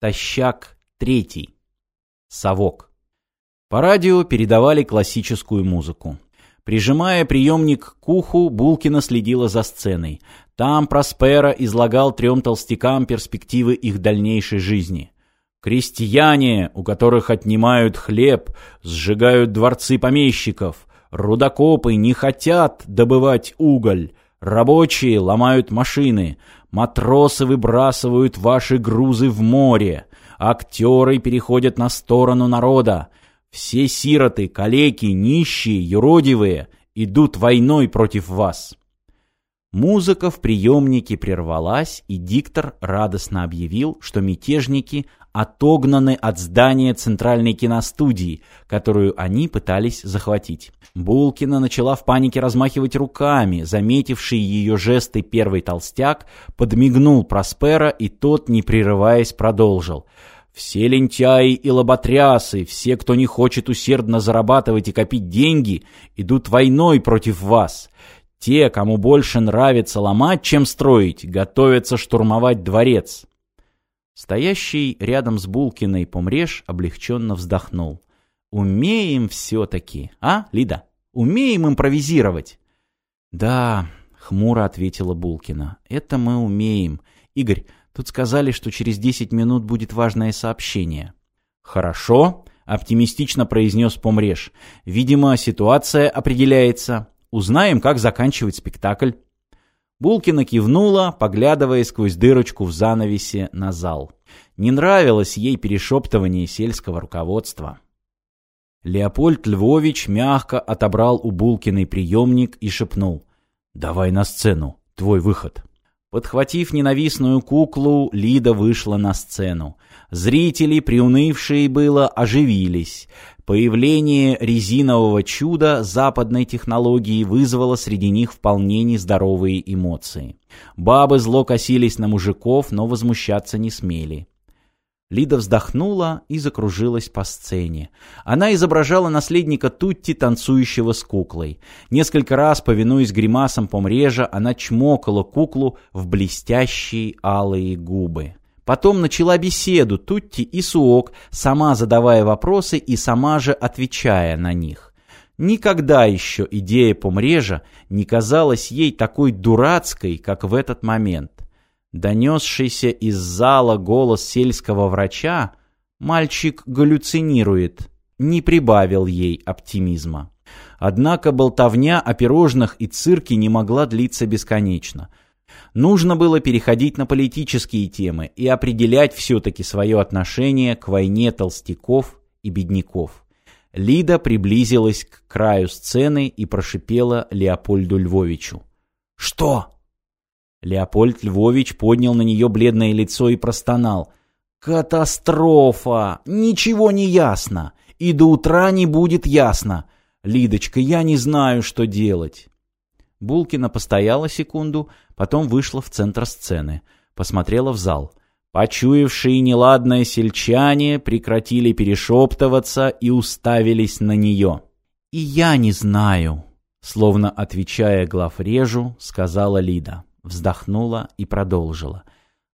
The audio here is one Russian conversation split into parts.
Тащак третий. Совок. По радио передавали классическую музыку. Прижимая приемник к уху, Булкина следила за сценой. Там Проспера излагал трем толстякам перспективы их дальнейшей жизни. Крестьяне, у которых отнимают хлеб, сжигают дворцы помещиков. Рудокопы не хотят добывать уголь. Рабочие ломают машины. Матросы выбрасывают ваши грузы в море. Актеры переходят на сторону народа. Все сироты, калеки, нищие, юродивые идут войной против вас. Музыка в приемнике прервалась, и диктор радостно объявил, что мятежники отогнаны от здания Центральной киностудии, которую они пытались захватить. Булкина начала в панике размахивать руками. Заметивший ее жесты первый толстяк подмигнул Проспера, и тот, не прерываясь, продолжил. «Все лентяи и лоботрясы, все, кто не хочет усердно зарабатывать и копить деньги, идут войной против вас». Те, кому больше нравится ломать, чем строить, готовятся штурмовать дворец. Стоящий рядом с Булкиной помреж облегченно вздохнул. «Умеем все-таки, а, Лида? Умеем импровизировать?» «Да», — хмуро ответила Булкина, — «это мы умеем. Игорь, тут сказали, что через десять минут будет важное сообщение». «Хорошо», — оптимистично произнес помреж. «Видимо, ситуация определяется. Узнаем, как заканчивать спектакль». Булкина кивнула, поглядывая сквозь дырочку в занавесе на зал. Не нравилось ей перешептывание сельского руководства. Леопольд Львович мягко отобрал у Булкиной приемник и шепнул «Давай на сцену, твой выход». Подхватив ненавистную куклу, Лида вышла на сцену. Зрители, приунывшие было, оживились. Появление резинового чуда западной технологии вызвало среди них вполне нездоровые эмоции. Бабы зло косились на мужиков, но возмущаться не смели. Лида вздохнула и закружилась по сцене. Она изображала наследника Тутти, танцующего с куклой. Несколько раз, повинуясь гримасам помрежа, она чмокала куклу в блестящие алые губы. Потом начала беседу Тутти и Суок, сама задавая вопросы и сама же отвечая на них. Никогда еще идея помрежа не казалась ей такой дурацкой, как в этот момент. Донесшийся из зала голос сельского врача «Мальчик галлюцинирует» не прибавил ей оптимизма. Однако болтовня о пирожных и цирке не могла длиться бесконечно – Нужно было переходить на политические темы и определять все-таки свое отношение к войне толстяков и бедняков. Лида приблизилась к краю сцены и прошипела Леопольду Львовичу. «Что?» Леопольд Львович поднял на нее бледное лицо и простонал. «Катастрофа! Ничего не ясно! И до утра не будет ясно! Лидочка, я не знаю, что делать!» Булкина постояла секунду, потом вышла в центр сцены, посмотрела в зал. Почуявшие неладное сельчане прекратили перешептываться и уставились на нее. «И я не знаю», — словно отвечая главрежу, сказала Лида. Вздохнула и продолжила.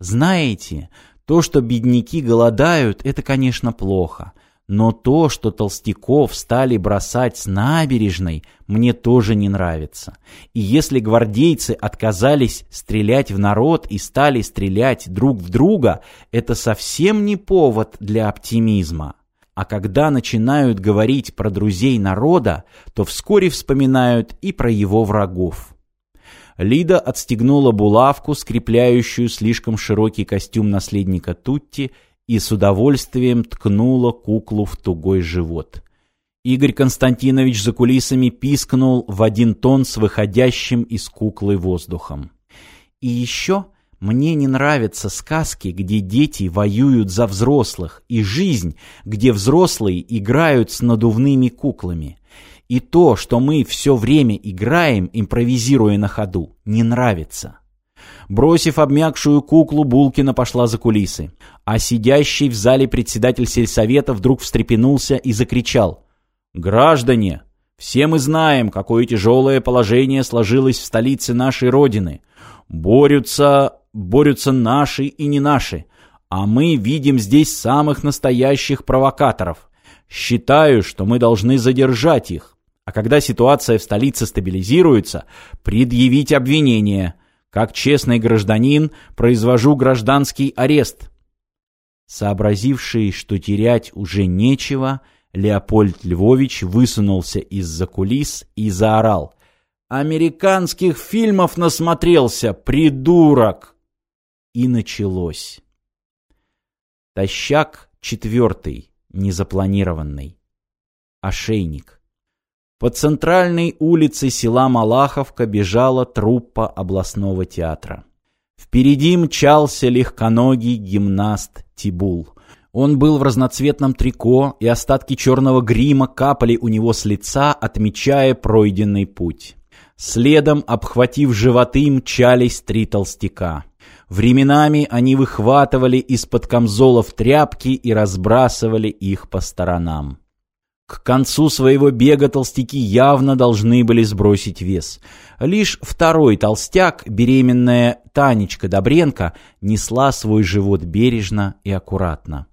«Знаете, то, что бедняки голодают, это, конечно, плохо. Но то, что толстяков стали бросать с набережной, мне тоже не нравится. И если гвардейцы отказались стрелять в народ и стали стрелять друг в друга, это совсем не повод для оптимизма. А когда начинают говорить про друзей народа, то вскоре вспоминают и про его врагов. Лида отстегнула булавку, скрепляющую слишком широкий костюм наследника Тутти, и с удовольствием ткнула куклу в тугой живот. Игорь Константинович за кулисами пискнул в один тон с выходящим из куклы воздухом. «И еще мне не нравятся сказки, где дети воюют за взрослых, и жизнь, где взрослые играют с надувными куклами. И то, что мы все время играем, импровизируя на ходу, не нравится». Бросив обмякшую куклу, Булкина пошла за кулисы. А сидящий в зале председатель сельсовета вдруг встрепенулся и закричал. «Граждане, все мы знаем, какое тяжелое положение сложилось в столице нашей Родины. Борются, борются наши и не наши. А мы видим здесь самых настоящих провокаторов. Считаю, что мы должны задержать их. А когда ситуация в столице стабилизируется, предъявить обвинение. Как честный гражданин произвожу гражданский арест. Сообразивший, что терять уже нечего, Леопольд Львович высунулся из-за кулис и заорал. «Американских фильмов насмотрелся, придурок!» И началось. Тащак четвертый, незапланированный. Ошейник. По центральной улице села Малаховка бежала труппа областного театра. Впереди мчался легконогий гимнаст Тибул. Он был в разноцветном трико, и остатки черного грима капали у него с лица, отмечая пройденный путь. Следом, обхватив животы, мчались три толстяка. Временами они выхватывали из-под камзолов тряпки и разбрасывали их по сторонам. К концу своего бега толстяки явно должны были сбросить вес. Лишь второй толстяк, беременная Танечка Добренко, несла свой живот бережно и аккуратно.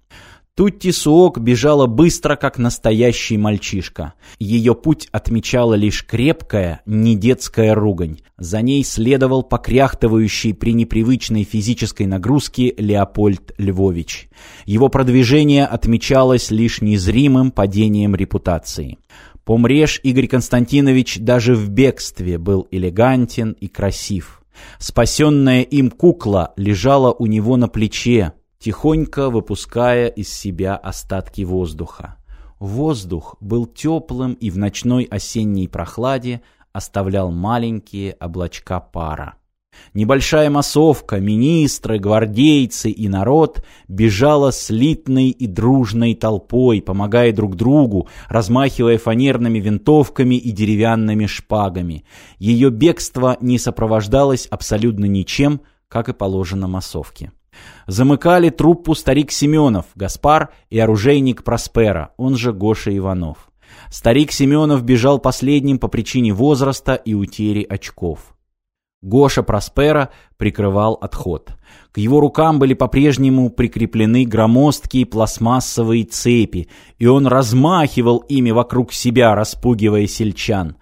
Тутти Суок бежала быстро, как настоящий мальчишка. Ее путь отмечала лишь крепкая, не детская ругань. За ней следовал покряхтывающий при непривычной физической нагрузке Леопольд Львович. Его продвижение отмечалось лишь незримым падением репутации. Помреж Игорь Константинович даже в бегстве был элегантен и красив. Спасенная им кукла лежала у него на плече, тихонько выпуская из себя остатки воздуха. Воздух был теплым и в ночной осенней прохладе оставлял маленькие облачка пара. Небольшая массовка, министры, гвардейцы и народ бежала слитной и дружной толпой, помогая друг другу, размахивая фанерными винтовками и деревянными шпагами. Ее бегство не сопровождалось абсолютно ничем, как и положено массовке. Замыкали труппу старик Семенов, Гаспар и оружейник Проспера, он же Гоша Иванов. Старик Семенов бежал последним по причине возраста и утери очков. Гоша Проспера прикрывал отход. К его рукам были по-прежнему прикреплены громоздкие пластмассовые цепи, и он размахивал ими вокруг себя, распугивая сельчан.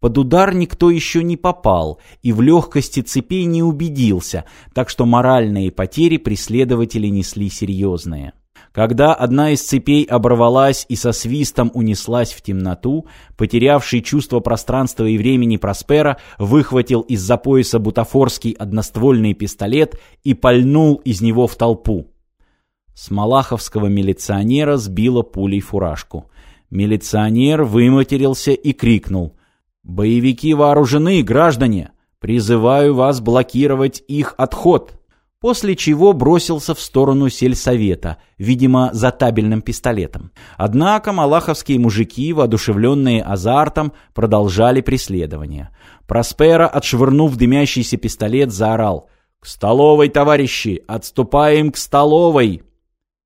Под удар никто еще не попал и в легкости цепей не убедился, так что моральные потери преследователи несли серьезные. Когда одна из цепей оборвалась и со свистом унеслась в темноту, потерявший чувство пространства и времени Проспера выхватил из-за пояса бутафорский одноствольный пистолет и пальнул из него в толпу. С малаховского милиционера сбила пулей фуражку. Милиционер выматерился и крикнул «Боевики вооружены, граждане! Призываю вас блокировать их отход!» После чего бросился в сторону сельсовета, видимо, за табельным пистолетом. Однако малаховские мужики, воодушевленные азартом, продолжали преследование. Проспера, отшвырнув дымящийся пистолет, заорал «К столовой, товарищи! Отступаем к столовой!»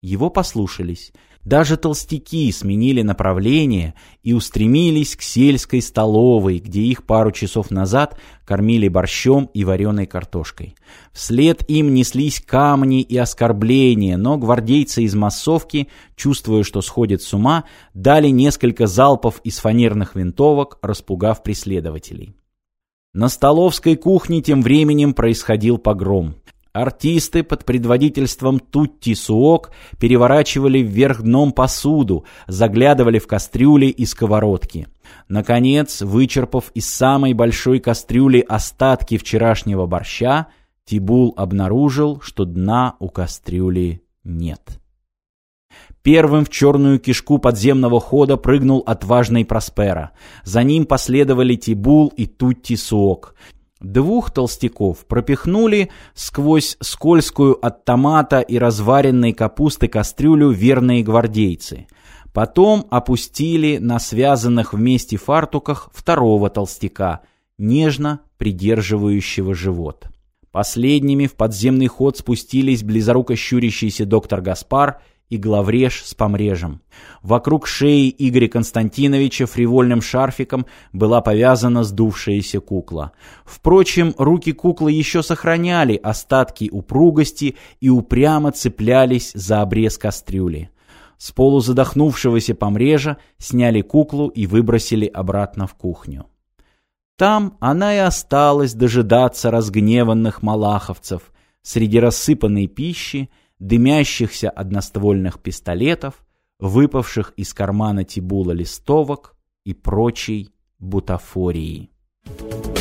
Его послушались. Даже толстяки сменили направление и устремились к сельской столовой, где их пару часов назад кормили борщом и вареной картошкой. Вслед им неслись камни и оскорбления, но гвардейцы из массовки, чувствуя, что сходят с ума, дали несколько залпов из фанерных винтовок, распугав преследователей. На столовской кухне тем временем происходил погром. Артисты под предводительством Тутти Суок переворачивали вверх дном посуду, заглядывали в кастрюли и сковородки. Наконец, вычерпав из самой большой кастрюли остатки вчерашнего борща, Тибул обнаружил, что дна у кастрюли нет. Первым в черную кишку подземного хода прыгнул отважный Проспера. За ним последовали Тибул и Тутти Суок. Двух толстяков пропихнули сквозь скользкую от томата и разваренной капусты кастрюлю верные гвардейцы. Потом опустили на связанных вместе фартуках второго толстяка, нежно придерживающего живот. Последними в подземный ход спустились близоруко щурящийся доктор Гаспар и главреж с помрежем. Вокруг шеи Игоря Константиновича фривольным шарфиком была повязана сдувшаяся кукла. Впрочем, руки куклы еще сохраняли остатки упругости и упрямо цеплялись за обрез кастрюли. С полузадохнувшегося помрежа сняли куклу и выбросили обратно в кухню. Там она и осталась дожидаться разгневанных малаховцев среди рассыпанной пищи, дымящихся одноствольных пистолетов, выпавших из кармана Тибула листовок и прочей бутафории. Thank you.